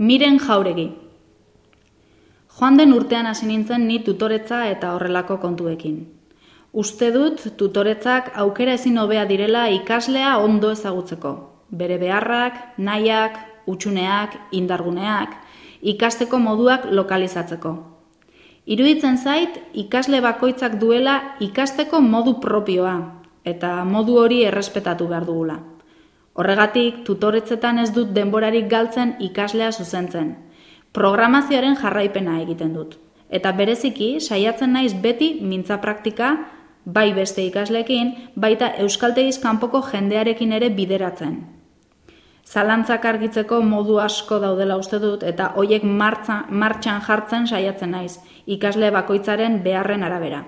Miren jauregi. Joan den urtean hasi nintzen ni tutoretza eta horrelako kontuekin. Uste dut tutoretzak aukera ezin hobea direla ikaslea ondo ezagutzeko. Bere beharrak, nahiak, utxuneak, indarguneak, ikasteko moduak lokalizatzeko. Iruditzen zait, ikasle bakoitzak duela ikasteko modu propioa, eta modu hori errespetatu behar dugula. Horregatik, tutoretzetan ez dut denborarik galtzen ikaslea zuzentzen. Programazioaren jarraipena egiten dut. Eta bereziki, saiatzen naiz beti mintza praktika, bai beste ikaslekin, baita euskaltegiz kanpoko jendearekin ere bideratzen. Zalantzak argitzeko modu asko daudela uste dut eta hoiek martxan jartzen saiatzen naiz, ikasle bakoitzaren beharren arabera.